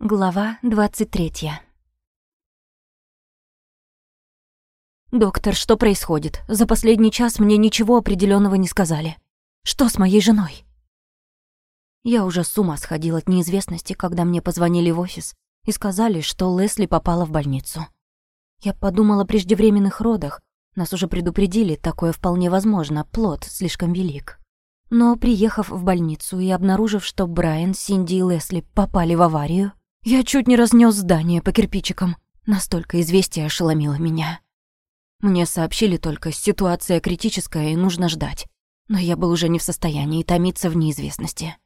Глава двадцать третья. «Доктор, что происходит? За последний час мне ничего определенного не сказали. Что с моей женой?» Я уже с ума сходил от неизвестности, когда мне позвонили в офис и сказали, что Лесли попала в больницу. Я подумала о преждевременных родах. Нас уже предупредили, такое вполне возможно, плод слишком велик. Но приехав в больницу и обнаружив, что Брайан, Синди и Лесли попали в аварию, я чуть не разнес здание по кирпичикам. Настолько известие ошеломило меня. Мне сообщили только, ситуация критическая и нужно ждать. Но я был уже не в состоянии томиться в неизвестности.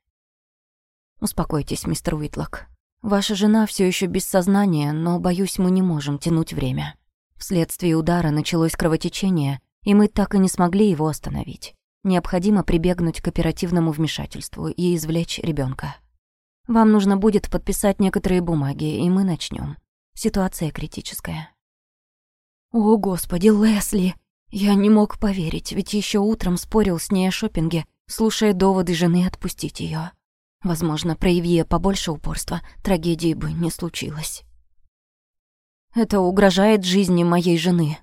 Успокойтесь, мистер Уитлок. Ваша жена все еще без сознания, но, боюсь, мы не можем тянуть время. Вследствие удара началось кровотечение, и мы так и не смогли его остановить. Необходимо прибегнуть к оперативному вмешательству и извлечь ребенка. Вам нужно будет подписать некоторые бумаги, и мы начнем. Ситуация критическая. О, господи, Лесли! Я не мог поверить, ведь еще утром спорил с ней о шопинге, слушая доводы жены отпустить ее. Возможно, прояви я побольше упорства, трагедии бы не случилось. Это угрожает жизни моей жены.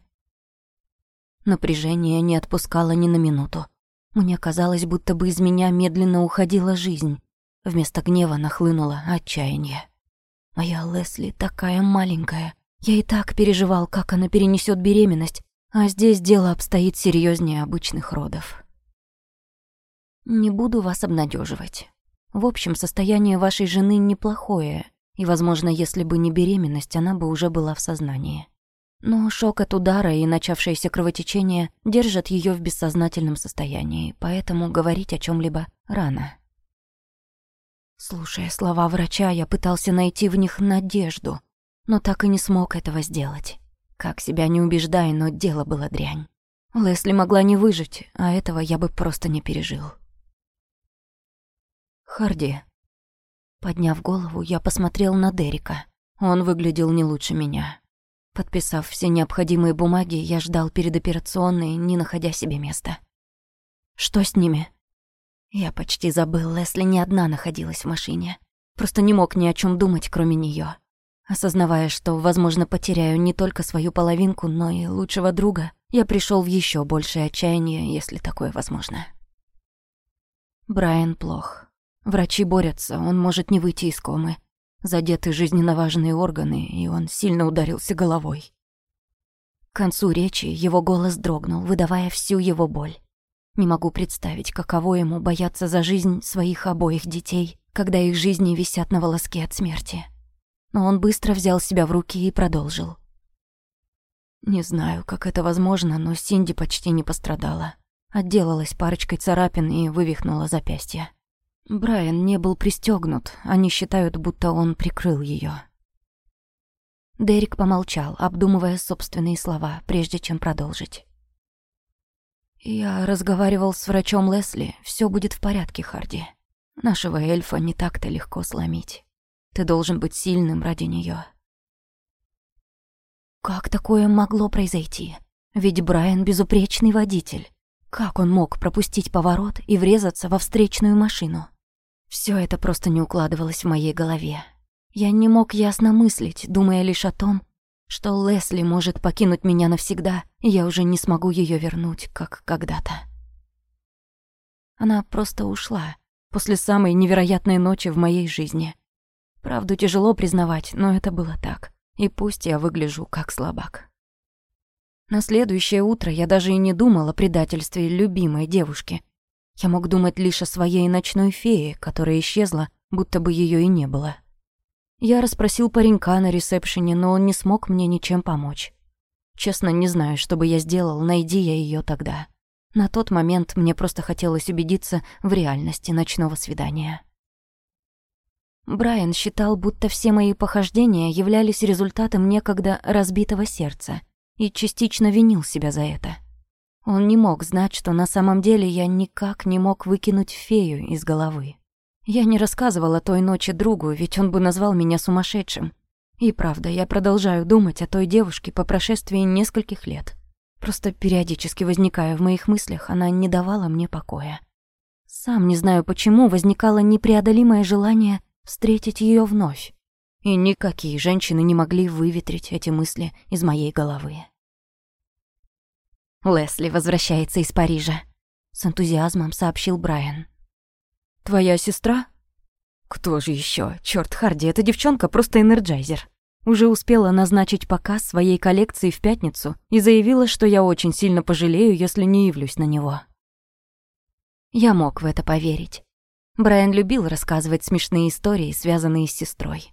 Напряжение не отпускало ни на минуту. Мне казалось, будто бы из меня медленно уходила жизнь. Вместо гнева нахлынуло отчаяние. Моя Лесли такая маленькая. Я и так переживал, как она перенесет беременность, а здесь дело обстоит серьезнее обычных родов. Не буду вас обнадеживать. В общем, состояние вашей жены неплохое, и, возможно, если бы не беременность, она бы уже была в сознании. Но шок от удара и начавшееся кровотечение держат ее в бессознательном состоянии, поэтому говорить о чем либо рано. Слушая слова врача, я пытался найти в них надежду, но так и не смог этого сделать. Как себя не убеждай, но дело было дрянь. Лесли могла не выжить, а этого я бы просто не пережил. Харди. Подняв голову, я посмотрел на Дерека. Он выглядел не лучше меня. Подписав все необходимые бумаги, я ждал перед операционной, не находя себе места. «Что с ними?» Я почти забыл, Лесли не одна находилась в машине. Просто не мог ни о чем думать, кроме нее. Осознавая, что, возможно, потеряю не только свою половинку, но и лучшего друга, я пришел в еще большее отчаяние, если такое возможно. Брайан плох. Врачи борются, он может не выйти из комы. Задеты жизненно важные органы, и он сильно ударился головой. К концу речи его голос дрогнул, выдавая всю его боль. Не могу представить, каково ему бояться за жизнь своих обоих детей, когда их жизни висят на волоске от смерти. Но он быстро взял себя в руки и продолжил. Не знаю, как это возможно, но Синди почти не пострадала. Отделалась парочкой царапин и вывихнула запястье. Брайан не был пристегнут, они считают, будто он прикрыл ее. Дерек помолчал, обдумывая собственные слова, прежде чем продолжить. «Я разговаривал с врачом Лесли. Все будет в порядке, Харди. Нашего эльфа не так-то легко сломить. Ты должен быть сильным ради нее. Как такое могло произойти? Ведь Брайан безупречный водитель. Как он мог пропустить поворот и врезаться во встречную машину? Все это просто не укладывалось в моей голове. Я не мог ясно мыслить, думая лишь о том, что Лесли может покинуть меня навсегда, и я уже не смогу ее вернуть, как когда-то. Она просто ушла после самой невероятной ночи в моей жизни. Правду тяжело признавать, но это было так. И пусть я выгляжу как слабак. На следующее утро я даже и не думал о предательстве любимой девушки. Я мог думать лишь о своей ночной фее, которая исчезла, будто бы ее и не было. Я расспросил паренька на ресепшене, но он не смог мне ничем помочь. Честно, не знаю, что бы я сделал, найди я ее тогда. На тот момент мне просто хотелось убедиться в реальности ночного свидания. Брайан считал, будто все мои похождения являлись результатом некогда разбитого сердца и частично винил себя за это. Он не мог знать, что на самом деле я никак не мог выкинуть фею из головы. Я не рассказывала той ночи другу, ведь он бы назвал меня сумасшедшим. И правда, я продолжаю думать о той девушке по прошествии нескольких лет. Просто периодически возникая в моих мыслях, она не давала мне покоя. Сам не знаю почему, возникало непреодолимое желание встретить ее вновь. И никакие женщины не могли выветрить эти мысли из моей головы. «Лесли возвращается из Парижа», — с энтузиазмом сообщил Брайан. «Твоя сестра?» «Кто же еще? Черт, Харди, эта девчонка просто энерджайзер. Уже успела назначить показ своей коллекции в пятницу и заявила, что я очень сильно пожалею, если не явлюсь на него». Я мог в это поверить. Брайан любил рассказывать смешные истории, связанные с сестрой.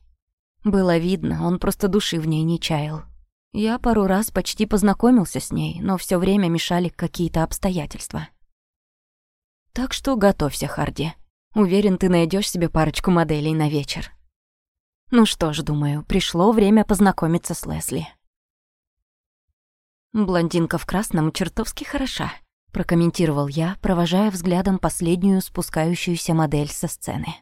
Было видно, он просто души в ней не чаял. Я пару раз почти познакомился с ней, но все время мешали какие-то обстоятельства. Так что готовься, Харди. Уверен, ты найдешь себе парочку моделей на вечер. Ну что ж, думаю, пришло время познакомиться с Лесли. Блондинка в красном чертовски хороша, прокомментировал я, провожая взглядом последнюю спускающуюся модель со сцены.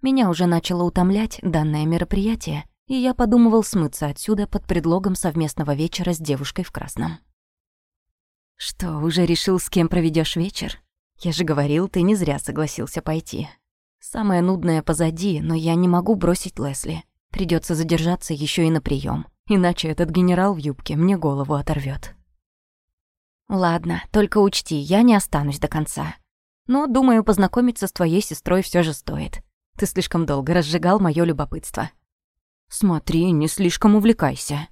Меня уже начало утомлять данное мероприятие, и я подумывал смыться отсюда под предлогом совместного вечера с девушкой в красном. «Что, уже решил, с кем проведешь вечер? Я же говорил, ты не зря согласился пойти. Самое нудное позади, но я не могу бросить Лесли. Придется задержаться еще и на прием, иначе этот генерал в юбке мне голову оторвет. Ладно, только учти, я не останусь до конца. Но, думаю, познакомиться с твоей сестрой все же стоит. Ты слишком долго разжигал моё любопытство. Смотри, не слишком увлекайся.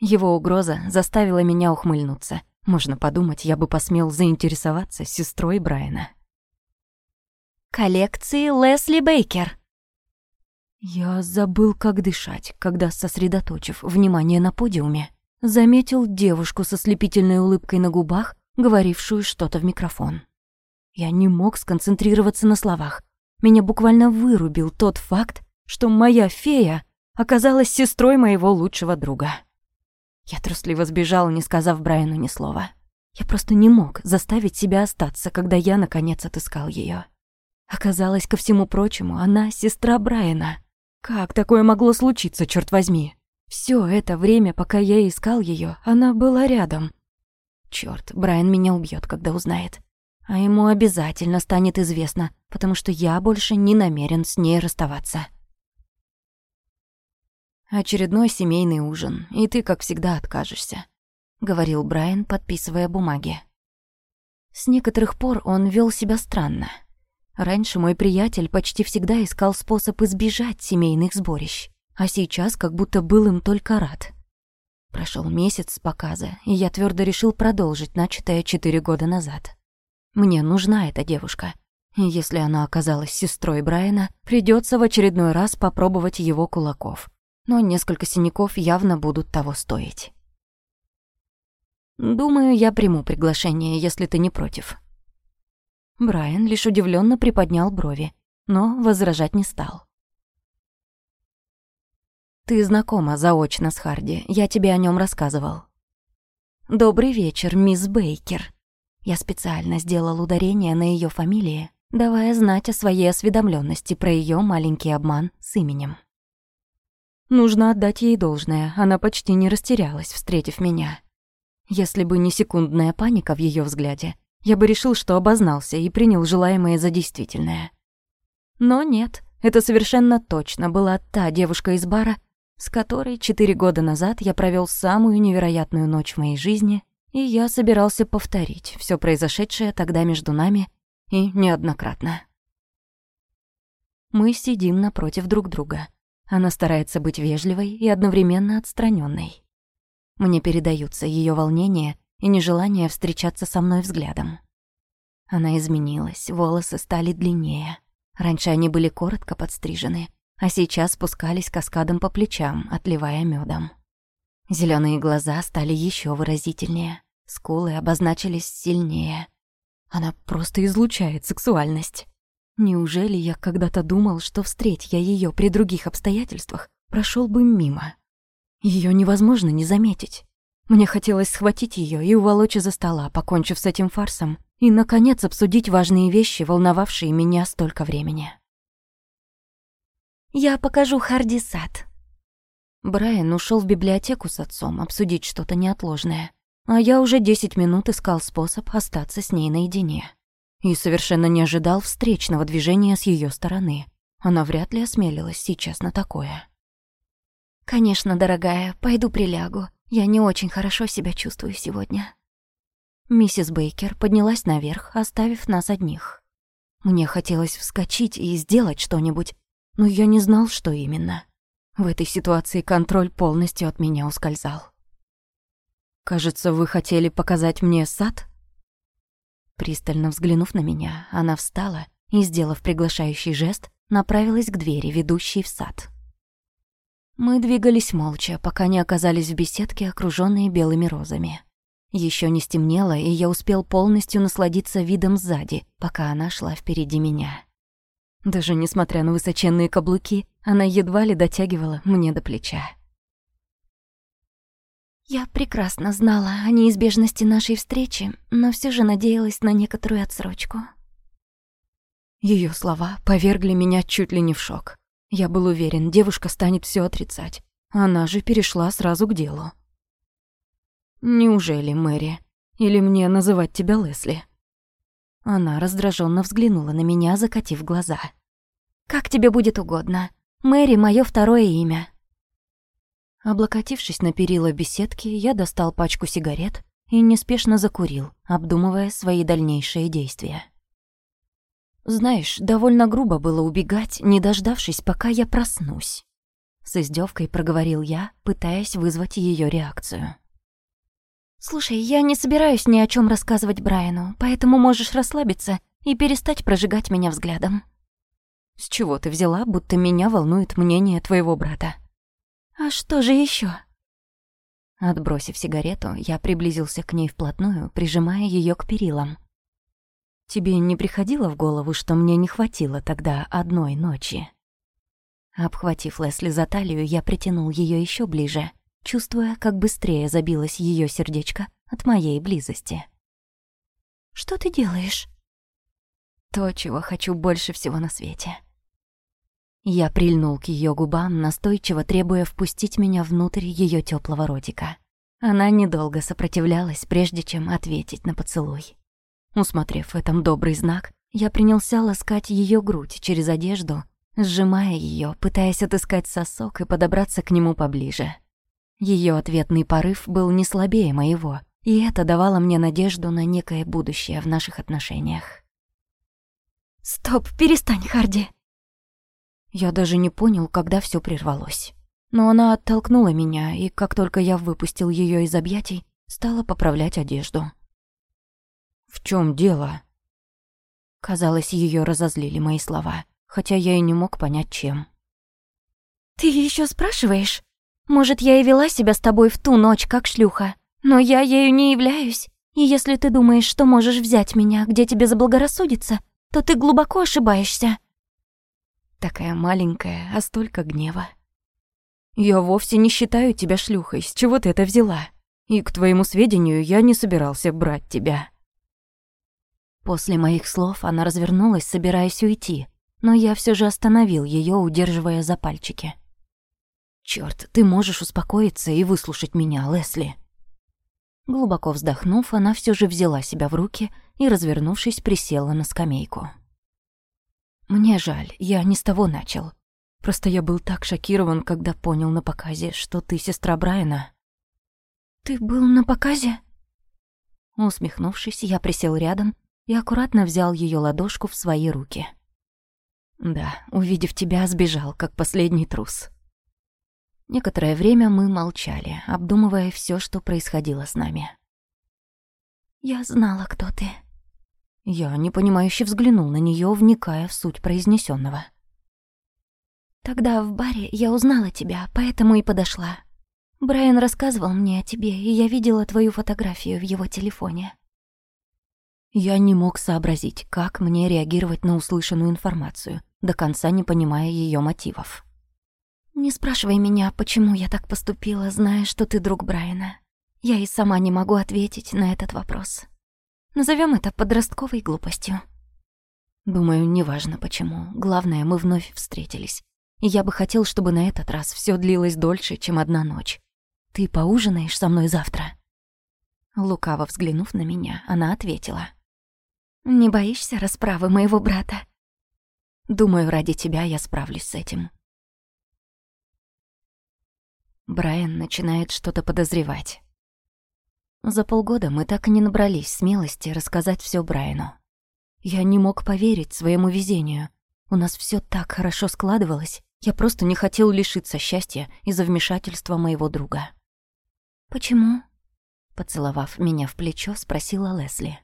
Его угроза заставила меня ухмыльнуться. Можно подумать, я бы посмел заинтересоваться сестрой Брайана. Коллекции Лесли Бейкер. Я забыл, как дышать, когда, сосредоточив внимание на подиуме, заметил девушку со слепительной улыбкой на губах, говорившую что-то в микрофон. Я не мог сконцентрироваться на словах, меня буквально вырубил тот факт, что моя фея оказалась сестрой моего лучшего друга. Я трусливо сбежал, не сказав Брайану ни слова. Я просто не мог заставить себя остаться, когда я, наконец, отыскал ее. Оказалось, ко всему прочему, она сестра Брайана. Как такое могло случиться, черт возьми? Все это время, пока я искал ее, она была рядом. Черт, Брайан меня убьет, когда узнает. А ему обязательно станет известно, потому что я больше не намерен с ней расставаться. «Очередной семейный ужин, и ты, как всегда, откажешься», — говорил Брайан, подписывая бумаги. С некоторых пор он вел себя странно. Раньше мой приятель почти всегда искал способ избежать семейных сборищ, а сейчас как будто был им только рад. Прошел месяц с показа, и я твердо решил продолжить начатое четыре года назад. Мне нужна эта девушка. И если она оказалась сестрой Брайана, придется в очередной раз попробовать его кулаков. Но несколько синяков явно будут того стоить. Думаю, я приму приглашение, если ты не против. Брайан лишь удивленно приподнял брови, но возражать не стал. Ты знакома заочно с Харди, я тебе о нем рассказывал. Добрый вечер, мисс Бейкер. Я специально сделал ударение на ее фамилии, давая знать о своей осведомленности про ее маленький обман с именем. Нужно отдать ей должное, она почти не растерялась, встретив меня. Если бы не секундная паника в ее взгляде, я бы решил, что обознался и принял желаемое за действительное. Но нет, это совершенно точно была та девушка из бара, с которой четыре года назад я провел самую невероятную ночь в моей жизни и я собирался повторить все произошедшее тогда между нами и неоднократно. Мы сидим напротив друг друга. Она старается быть вежливой и одновременно отстраненной. Мне передаются ее волнение и нежелание встречаться со мной взглядом. Она изменилась, волосы стали длиннее. Раньше они были коротко подстрижены, а сейчас спускались каскадом по плечам, отливая медом. Зеленые глаза стали еще выразительнее, скулы обозначились сильнее. Она просто излучает сексуальность. Неужели я когда-то думал, что встреть я ее при других обстоятельствах, прошел бы мимо? Ее невозможно не заметить. Мне хотелось схватить ее и уволочь из-за стола, покончив с этим фарсом, и, наконец, обсудить важные вещи, волновавшие меня столько времени. «Я покажу Харди сад», Брайан ушел в библиотеку с отцом обсудить что-то неотложное, а я уже десять минут искал способ остаться с ней наедине. И совершенно не ожидал встречного движения с ее стороны. Она вряд ли осмелилась сейчас на такое. «Конечно, дорогая, пойду прилягу. Я не очень хорошо себя чувствую сегодня». Миссис Бейкер поднялась наверх, оставив нас одних. Мне хотелось вскочить и сделать что-нибудь, но я не знал, что именно. В этой ситуации контроль полностью от меня ускользал. «Кажется, вы хотели показать мне сад?» Пристально взглянув на меня, она встала и, сделав приглашающий жест, направилась к двери, ведущей в сад. Мы двигались молча, пока не оказались в беседке, окружённые белыми розами. Еще не стемнело, и я успел полностью насладиться видом сзади, пока она шла впереди меня. Даже несмотря на высоченные каблуки, она едва ли дотягивала мне до плеча. Я прекрасно знала о неизбежности нашей встречи, но все же надеялась на некоторую отсрочку. Ее слова повергли меня чуть ли не в шок. Я был уверен, девушка станет все отрицать. Она же перешла сразу к делу. «Неужели, Мэри? Или мне называть тебя Лесли?» Она раздраженно взглянула на меня, закатив глаза. «Как тебе будет угодно. Мэри — мое второе имя». Облокотившись на перила беседки, я достал пачку сигарет и неспешно закурил, обдумывая свои дальнейшие действия. Знаешь, довольно грубо было убегать, не дождавшись, пока я проснусь. С издевкой проговорил я, пытаясь вызвать ее реакцию. «Слушай, я не собираюсь ни о чем рассказывать Брайану, поэтому можешь расслабиться и перестать прожигать меня взглядом». «С чего ты взяла, будто меня волнует мнение твоего брата?» «А что же еще? Отбросив сигарету, я приблизился к ней вплотную, прижимая ее к перилам. «Тебе не приходило в голову, что мне не хватило тогда одной ночи?» Обхватив Лесли за талию, я притянул ее еще ближе, чувствуя, как быстрее забилось ее сердечко от моей близости. «Что ты делаешь?» «То, чего хочу больше всего на свете». Я прильнул к ее губам, настойчиво требуя впустить меня внутрь ее теплого ротика. Она недолго сопротивлялась, прежде чем ответить на поцелуй. Усмотрев в этом добрый знак, я принялся ласкать ее грудь через одежду, сжимая ее, пытаясь отыскать сосок и подобраться к нему поближе. Ее ответный порыв был не слабее моего, и это давало мне надежду на некое будущее в наших отношениях. «Стоп, перестань, Харди!» Я даже не понял, когда все прервалось. Но она оттолкнула меня, и как только я выпустил ее из объятий, стала поправлять одежду. «В чем дело?» Казалось, ее разозлили мои слова, хотя я и не мог понять, чем. «Ты еще спрашиваешь?» Может, я и вела себя с тобой в ту ночь, как шлюха. Но я ею не являюсь. И если ты думаешь, что можешь взять меня, где тебе заблагорассудится, то ты глубоко ошибаешься. Такая маленькая, а столько гнева. Я вовсе не считаю тебя шлюхой. С чего ты это взяла? И, к твоему сведению, я не собирался брать тебя. После моих слов она развернулась, собираясь уйти, но я все же остановил ее, удерживая за пальчики. Черт, ты можешь успокоиться и выслушать меня, Лесли. Глубоко вздохнув, она все же взяла себя в руки и, развернувшись, присела на скамейку. Мне жаль, я не с того начал. Просто я был так шокирован, когда понял на показе, что ты сестра Брайана. Ты был на показе? Усмехнувшись, я присел рядом и аккуратно взял ее ладошку в свои руки. Да, увидев тебя, сбежал, как последний трус. Некоторое время мы молчали, обдумывая все, что происходило с нами. «Я знала, кто ты». Я непонимающе взглянул на нее, вникая в суть произнесенного. «Тогда в баре я узнала тебя, поэтому и подошла. Брайан рассказывал мне о тебе, и я видела твою фотографию в его телефоне». Я не мог сообразить, как мне реагировать на услышанную информацию, до конца не понимая ее мотивов. «Не спрашивай меня, почему я так поступила, зная, что ты друг Брайана. Я и сама не могу ответить на этот вопрос. Назовем это подростковой глупостью». Думаю, неважно почему. Главное, мы вновь встретились. И я бы хотел, чтобы на этот раз все длилось дольше, чем одна ночь. Ты поужинаешь со мной завтра?» Лукаво взглянув на меня, она ответила. «Не боишься расправы моего брата?» «Думаю, ради тебя я справлюсь с этим. Брайан начинает что-то подозревать. За полгода мы так и не набрались смелости рассказать все Брайану. Я не мог поверить своему везению. У нас все так хорошо складывалось. Я просто не хотел лишиться счастья из-за вмешательства моего друга. «Почему?» Поцеловав меня в плечо, спросила Лесли.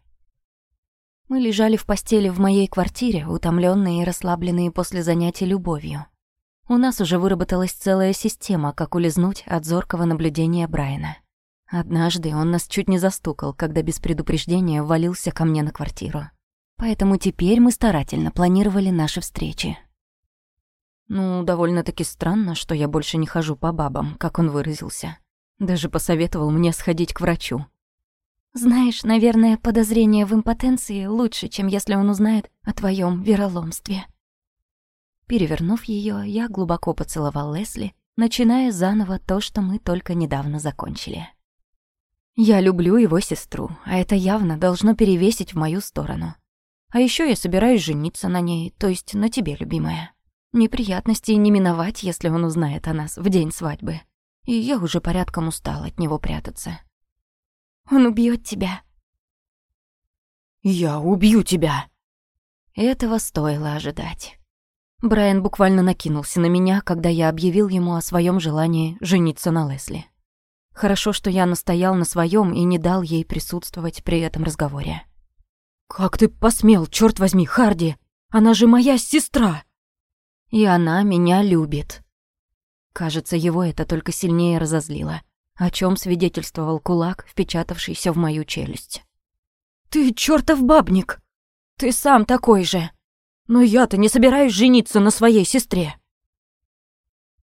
Мы лежали в постели в моей квартире, утомленные и расслабленные после занятий любовью. У нас уже выработалась целая система, как улизнуть от зоркого наблюдения Брайана. Однажды он нас чуть не застукал, когда без предупреждения ввалился ко мне на квартиру. Поэтому теперь мы старательно планировали наши встречи. Ну, довольно-таки странно, что я больше не хожу по бабам, как он выразился. Даже посоветовал мне сходить к врачу. Знаешь, наверное, подозрение в импотенции лучше, чем если он узнает о твоем вероломстве. Перевернув ее, я глубоко поцеловал Лесли, начиная заново то, что мы только недавно закончили. Я люблю его сестру, а это явно должно перевесить в мою сторону. А еще я собираюсь жениться на ней, то есть на тебе, любимая. Неприятностей не миновать, если он узнает о нас в день свадьбы. И я уже порядком устал от него прятаться. Он убьет тебя. Я убью тебя. Этого стоило ожидать. Брайан буквально накинулся на меня, когда я объявил ему о своем желании жениться на Лесли. Хорошо, что я настоял на своем и не дал ей присутствовать при этом разговоре. «Как ты посмел, черт возьми, Харди? Она же моя сестра!» «И она меня любит». Кажется, его это только сильнее разозлило о чем свидетельствовал кулак, впечатавшийся в мою челюсть. «Ты чертов бабник! Ты сам такой же! Но я-то не собираюсь жениться на своей сестре!»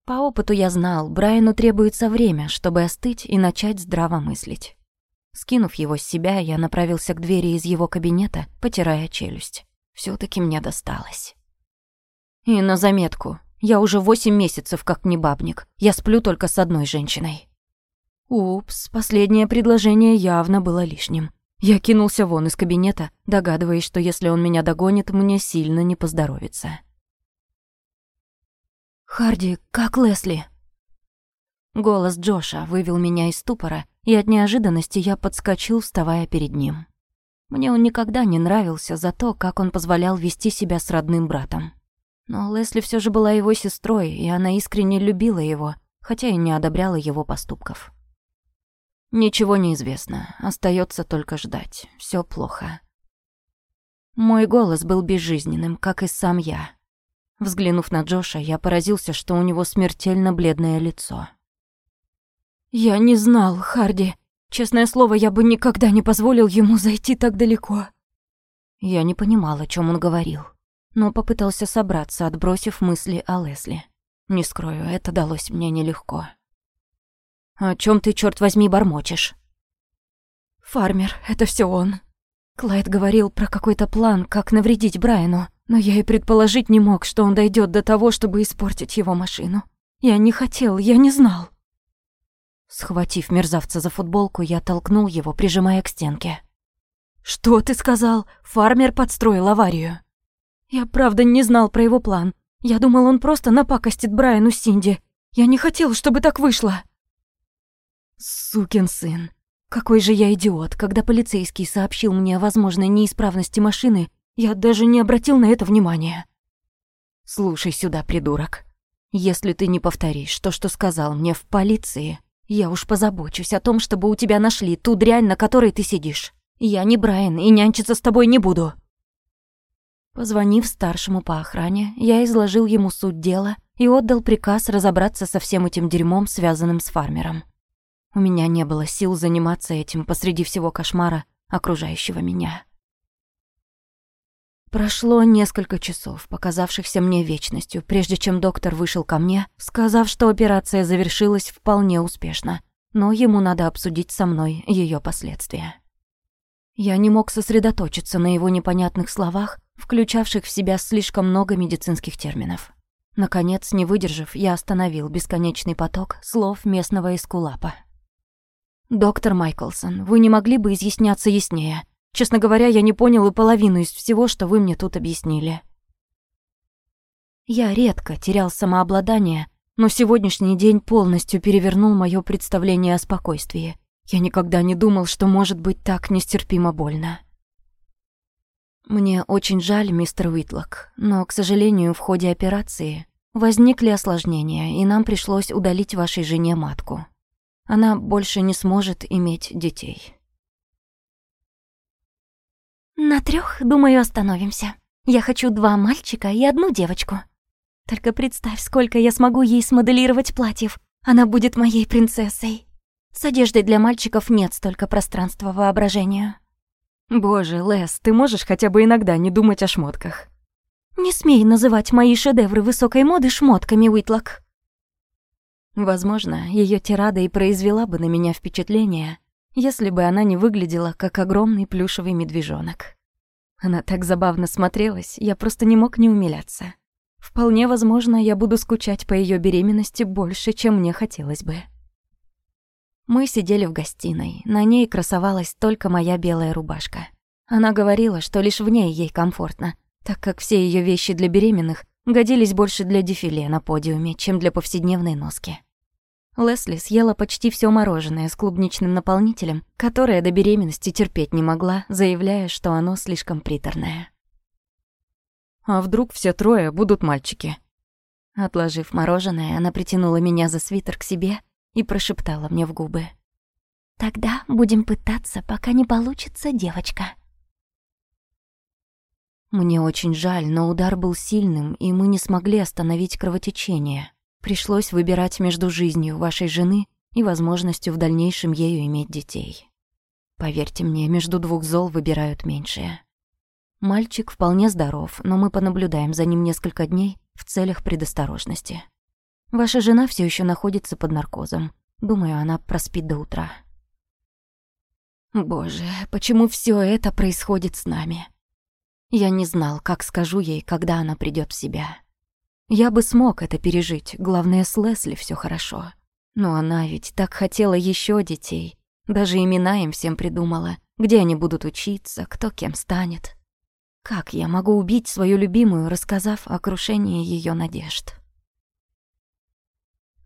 По опыту я знал, Брайану требуется время, чтобы остыть и начать здраво мыслить. Скинув его с себя, я направился к двери из его кабинета, потирая челюсть. все таки мне досталось. И на заметку, я уже восемь месяцев как не бабник. Я сплю только с одной женщиной. Упс, последнее предложение явно было лишним. Я кинулся вон из кабинета, догадываясь, что если он меня догонит, мне сильно не поздоровится. «Харди, как Лесли?» Голос Джоша вывел меня из ступора, и от неожиданности я подскочил, вставая перед ним. Мне он никогда не нравился за то, как он позволял вести себя с родным братом. Но Лесли все же была его сестрой, и она искренне любила его, хотя и не одобряла его поступков. Ничего не известно, остается только ждать. Все плохо. Мой голос был безжизненным, как и сам я. Взглянув на Джоша, я поразился, что у него смертельно бледное лицо. «Я не знал, Харди. Честное слово, я бы никогда не позволил ему зайти так далеко». Я не понимал, о чем он говорил, но попытался собраться, отбросив мысли о Лесли. Не скрою, это далось мне нелегко. О чем ты, черт возьми, бормочешь? Фармер, это все он. Клайд говорил про какой-то план, как навредить Брайану, но я и предположить не мог, что он дойдет до того, чтобы испортить его машину. Я не хотел, я не знал. Схватив мерзавца за футболку, я толкнул его, прижимая к стенке. «Что ты сказал? Фармер подстроил аварию». «Я правда не знал про его план. Я думал, он просто напакостит Брайану Синди. Я не хотел, чтобы так вышло». Сукин сын. Какой же я идиот, когда полицейский сообщил мне о возможной неисправности машины, я даже не обратил на это внимания. Слушай сюда, придурок. Если ты не повторишь то, что сказал мне в полиции, я уж позабочусь о том, чтобы у тебя нашли ту дрянь, на которой ты сидишь. Я не Брайан и нянчиться с тобой не буду. Позвонив старшему по охране, я изложил ему суть дела и отдал приказ разобраться со всем этим дерьмом, связанным с фармером. У меня не было сил заниматься этим посреди всего кошмара, окружающего меня. Прошло несколько часов, показавшихся мне вечностью, прежде чем доктор вышел ко мне, сказав, что операция завершилась вполне успешно, но ему надо обсудить со мной ее последствия. Я не мог сосредоточиться на его непонятных словах, включавших в себя слишком много медицинских терминов. Наконец, не выдержав, я остановил бесконечный поток слов местного эскулапа. «Доктор Майклсон, вы не могли бы изъясняться яснее? Честно говоря, я не понял и половину из всего, что вы мне тут объяснили». Я редко терял самообладание, но сегодняшний день полностью перевернул моё представление о спокойствии. Я никогда не думал, что может быть так нестерпимо больно. Мне очень жаль, мистер Уитлок, но, к сожалению, в ходе операции возникли осложнения, и нам пришлось удалить вашей жене матку. Она больше не сможет иметь детей. На трёх, думаю, остановимся. Я хочу два мальчика и одну девочку. Только представь, сколько я смогу ей смоделировать платьев. Она будет моей принцессой. С одеждой для мальчиков нет столько пространства воображению. Боже, Лес, ты можешь хотя бы иногда не думать о шмотках? Не смей называть мои шедевры высокой моды шмотками, Уитлок. Возможно, ее тирада и произвела бы на меня впечатление, если бы она не выглядела как огромный плюшевый медвежонок. Она так забавно смотрелась, я просто не мог не умиляться. Вполне возможно, я буду скучать по ее беременности больше, чем мне хотелось бы. Мы сидели в гостиной. На ней красовалась только моя белая рубашка. Она говорила, что лишь в ней ей комфортно, так как все ее вещи для беременных годились больше для дефиле на подиуме, чем для повседневной носки. Лесли съела почти все мороженое с клубничным наполнителем, которое до беременности терпеть не могла, заявляя, что оно слишком приторное. «А вдруг все трое будут мальчики?» Отложив мороженое, она притянула меня за свитер к себе и прошептала мне в губы. «Тогда будем пытаться, пока не получится девочка». Мне очень жаль, но удар был сильным, и мы не смогли остановить кровотечение. Пришлось выбирать между жизнью вашей жены и возможностью в дальнейшем ею иметь детей. Поверьте мне, между двух зол выбирают меньшее. Мальчик вполне здоров, но мы понаблюдаем за ним несколько дней в целях предосторожности. Ваша жена все еще находится под наркозом. Думаю, она проспит до утра. Боже, почему все это происходит с нами? Я не знал, как скажу ей, когда она придет в себя. Я бы смог это пережить, главное, с Лесли все хорошо. Но она ведь так хотела еще детей. Даже имена им всем придумала, где они будут учиться, кто кем станет. Как я могу убить свою любимую, рассказав о крушении ее надежд?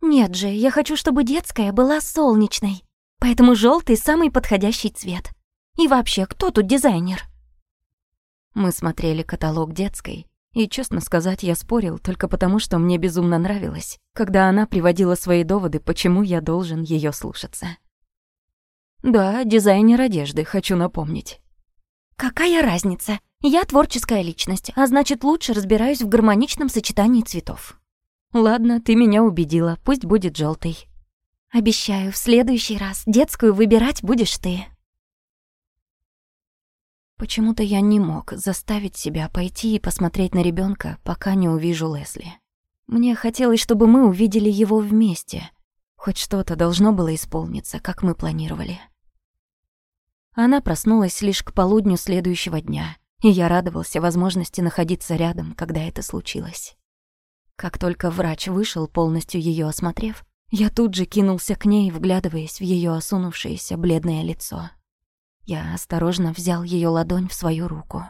Нет же, я хочу, чтобы детская была солнечной. Поэтому желтый самый подходящий цвет. И вообще, кто тут дизайнер? Мы смотрели каталог детской, и, честно сказать, я спорил только потому, что мне безумно нравилось, когда она приводила свои доводы, почему я должен ее слушаться. Да, дизайнер одежды, хочу напомнить. Какая разница? Я творческая личность, а значит, лучше разбираюсь в гармоничном сочетании цветов. Ладно, ты меня убедила, пусть будет желтый. Обещаю, в следующий раз детскую выбирать будешь ты. Почему-то я не мог заставить себя пойти и посмотреть на ребенка, пока не увижу Лесли. Мне хотелось, чтобы мы увидели его вместе. Хоть что-то должно было исполниться, как мы планировали. Она проснулась лишь к полудню следующего дня, и я радовался возможности находиться рядом, когда это случилось. Как только врач вышел, полностью ее осмотрев, я тут же кинулся к ней, вглядываясь в ее осунувшееся бледное лицо. Я осторожно взял ее ладонь в свою руку.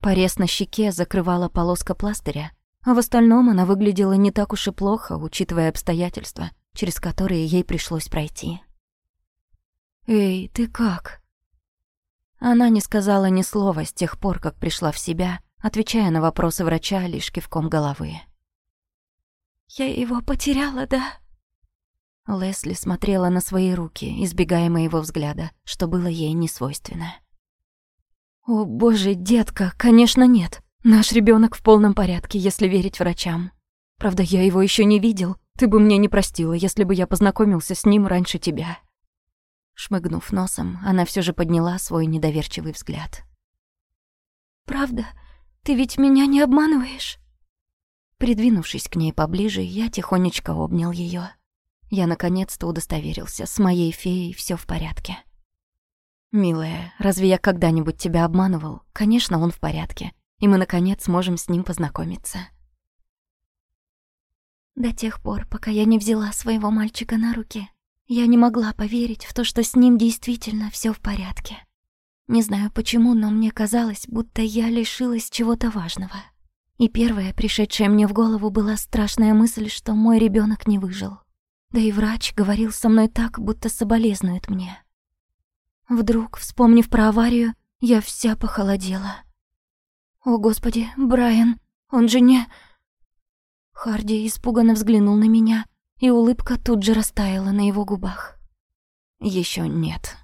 Порез на щеке закрывала полоска пластыря, а в остальном она выглядела не так уж и плохо, учитывая обстоятельства, через которые ей пришлось пройти. «Эй, ты как?» Она не сказала ни слова с тех пор, как пришла в себя, отвечая на вопросы врача лишь кивком головы. «Я его потеряла, да?» Лесли смотрела на свои руки, избегая моего взгляда, что было ей не свойственно. «О, боже, детка, конечно, нет. Наш ребенок в полном порядке, если верить врачам. Правда, я его еще не видел. Ты бы мне не простила, если бы я познакомился с ним раньше тебя». Шмыгнув носом, она все же подняла свой недоверчивый взгляд. «Правда? Ты ведь меня не обманываешь?» Придвинувшись к ней поближе, я тихонечко обнял ее. Я наконец-то удостоверился, с моей феей все в порядке. «Милая, разве я когда-нибудь тебя обманывал? Конечно, он в порядке, и мы, наконец, сможем с ним познакомиться». До тех пор, пока я не взяла своего мальчика на руки, я не могла поверить в то, что с ним действительно все в порядке. Не знаю почему, но мне казалось, будто я лишилась чего-то важного. И первая, пришедшая мне в голову, была страшная мысль, что мой ребенок не выжил. Да и врач говорил со мной так, будто соболезнует мне. Вдруг, вспомнив про аварию, я вся похолодела. «О, Господи, Брайан, он же не...» Харди испуганно взглянул на меня, и улыбка тут же растаяла на его губах. Еще нет»,